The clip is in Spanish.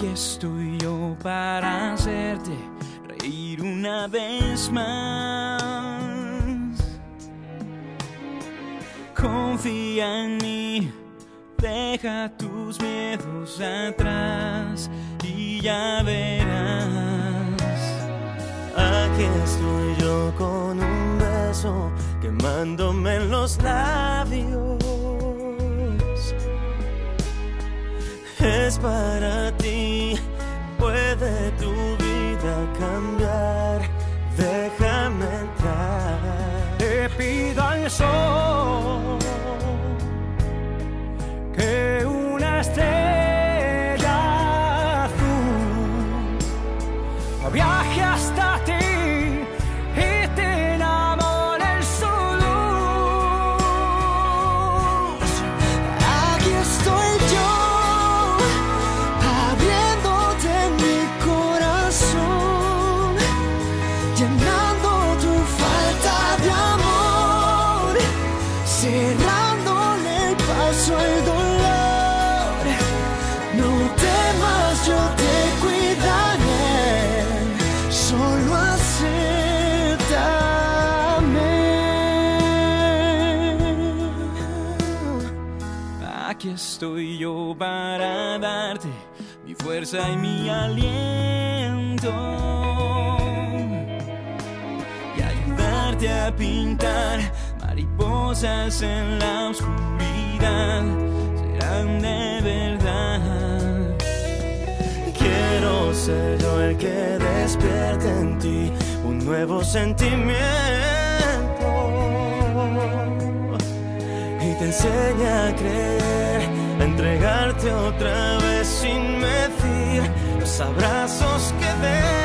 Aquí estoy yo para hacerte reír una vez más. Confía en mí, deja tus miedos atrás y ya verás. Aquí estoy yo con un beso quemándome en los labios. Es para ti, 感受 estoy yo para darte mi fuerza y mi aliento y ayudarte a pintar mariposas en la oscuridad. Serán de verdad. Quiero ser yo el que despierte en ti un nuevo sentimiento te enseñe a creer, a entregarte otra vez sin medir los abrazos que des.